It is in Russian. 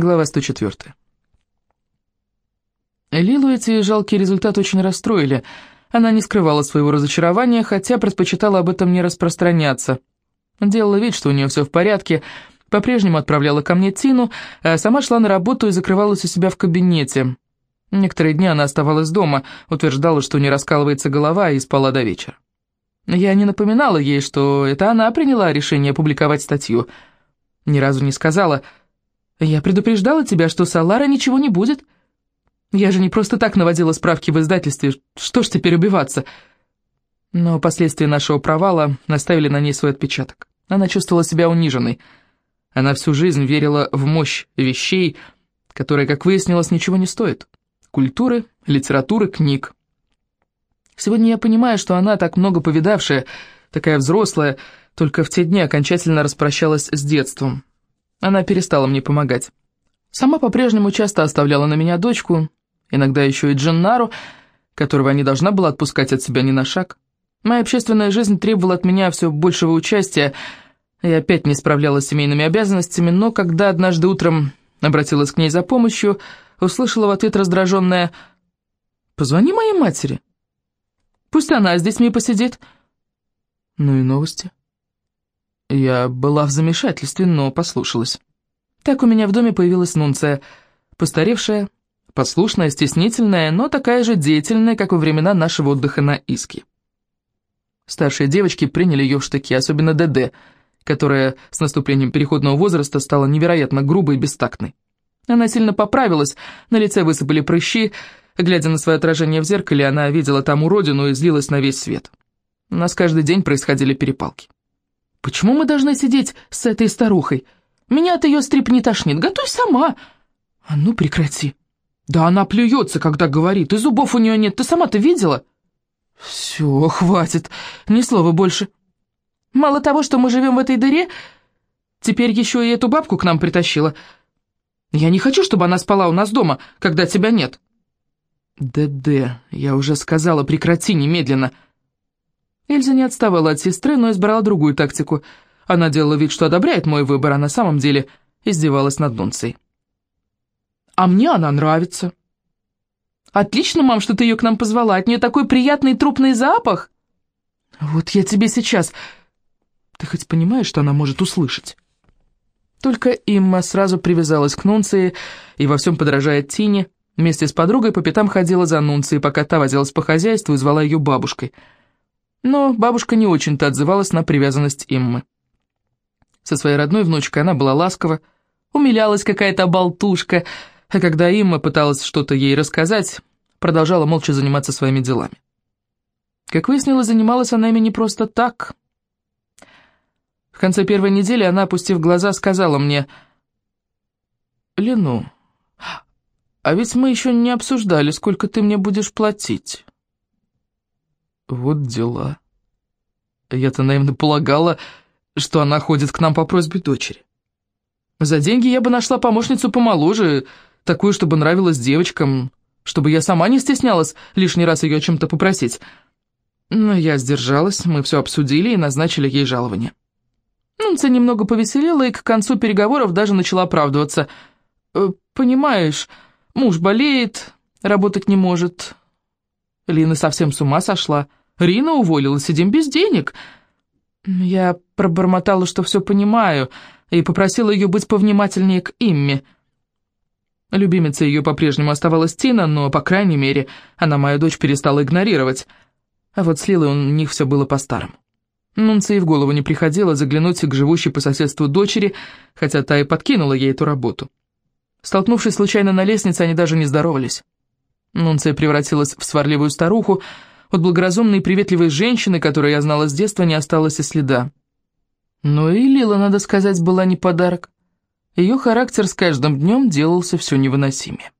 Глава 104. Лилу эти жалкие результаты очень расстроили. Она не скрывала своего разочарования, хотя предпочитала об этом не распространяться. Делала вид, что у нее все в порядке, по-прежнему отправляла ко мне Тину, а сама шла на работу и закрывалась у себя в кабинете. Некоторые дни она оставалась дома, утверждала, что не раскалывается голова и спала до вечера. Я не напоминала ей, что это она приняла решение публиковать статью. Ни разу не сказала «Я предупреждала тебя, что с Аллара ничего не будет». Я же не просто так наводила справки в издательстве, что ж теперь убиваться? Но последствия нашего провала наставили на ней свой отпечаток. Она чувствовала себя униженной. Она всю жизнь верила в мощь вещей, которые, как выяснилось, ничего не стоят. Культуры, литературы, книг. Сегодня я понимаю, что она, так много повидавшая, такая взрослая, только в те дни окончательно распрощалась с детством. Она перестала мне помогать. Сама по-прежнему часто оставляла на меня дочку, иногда еще и Дженнару, которого не должна была отпускать от себя ни на шаг. Моя общественная жизнь требовала от меня все большего участия, я опять не справлялась с семейными обязанностями, но когда однажды утром обратилась к ней за помощью, услышала в ответ раздраженное «Позвони моей матери. Пусть она с детьми посидит». Ну и новости. Я была в замешательстве, но послушалась. Так у меня в доме появилась Нунция, постаревшая, Послушная, стеснительная, но такая же деятельная, как во времена нашего отдыха на Иске. Старшие девочки приняли ее в штыки, особенно ДД, которая с наступлением переходного возраста стала невероятно грубой и бестактной. Она сильно поправилась, на лице высыпали прыщи, глядя на свое отражение в зеркале, она видела там уродину и злилась на весь свет. У нас каждый день происходили перепалки. «Почему мы должны сидеть с этой старухой? Меня от ее стрип не тошнит, готовь сама!» «А ну прекрати!» «Да она плюется, когда говорит, и зубов у нее нет, ты сама-то видела?» «Все, хватит, ни слова больше. Мало того, что мы живем в этой дыре, теперь еще и эту бабку к нам притащила. Я не хочу, чтобы она спала у нас дома, когда тебя нет». «ДД, я уже сказала, прекрати немедленно». Эльза не отставала от сестры, но избрала другую тактику. Она делала вид, что одобряет мой выбор, а на самом деле издевалась над Нунцией. А мне она нравится. Отлично, мам, что ты ее к нам позвала. От нее такой приятный трупный запах. Вот я тебе сейчас... Ты хоть понимаешь, что она может услышать? Только Имма сразу привязалась к Нунции и во всем подражая Тине, вместе с подругой по пятам ходила за Нунцией, пока та возилась по хозяйству и звала ее бабушкой. Но бабушка не очень-то отзывалась на привязанность Иммы. Со своей родной внучкой она была ласкова, умилялась какая-то болтушка, а когда Имма пыталась что-то ей рассказать, продолжала молча заниматься своими делами. Как выяснилось, занималась она ими не просто так. В конце первой недели она, опустив глаза, сказала мне, «Лену, а ведь мы еще не обсуждали, сколько ты мне будешь платить». Вот дела. Я-то наивно полагала, что она ходит к нам по просьбе дочери. За деньги я бы нашла помощницу помоложе, такую, чтобы нравилась девочкам, чтобы я сама не стеснялась лишний раз ее о чем-то попросить. Но я сдержалась, мы все обсудили и назначили ей жалование. Нунца немного повеселела и к концу переговоров даже начала оправдываться. «Э, «Понимаешь, муж болеет, работать не может». Лина совсем с ума сошла. Рина уволилась, сидим без денег. Я пробормотала, что все понимаю, и попросила ее быть повнимательнее к Имме. Любимицей ее по-прежнему оставалась Тина, но, по крайней мере, она мою дочь перестала игнорировать. А вот с Лилой у них все было по-старому. Нунце и в голову не приходило заглянуть к живущей по соседству дочери, хотя та и подкинула ей эту работу. Столкнувшись случайно на лестнице, они даже не здоровались. Нунция превратилась в сварливую старуху, от благоразумной и приветливой женщины, которую я знала с детства, не осталось и следа. Но и Лила, надо сказать, была не подарок. Ее характер с каждым днем делался все невыносимее.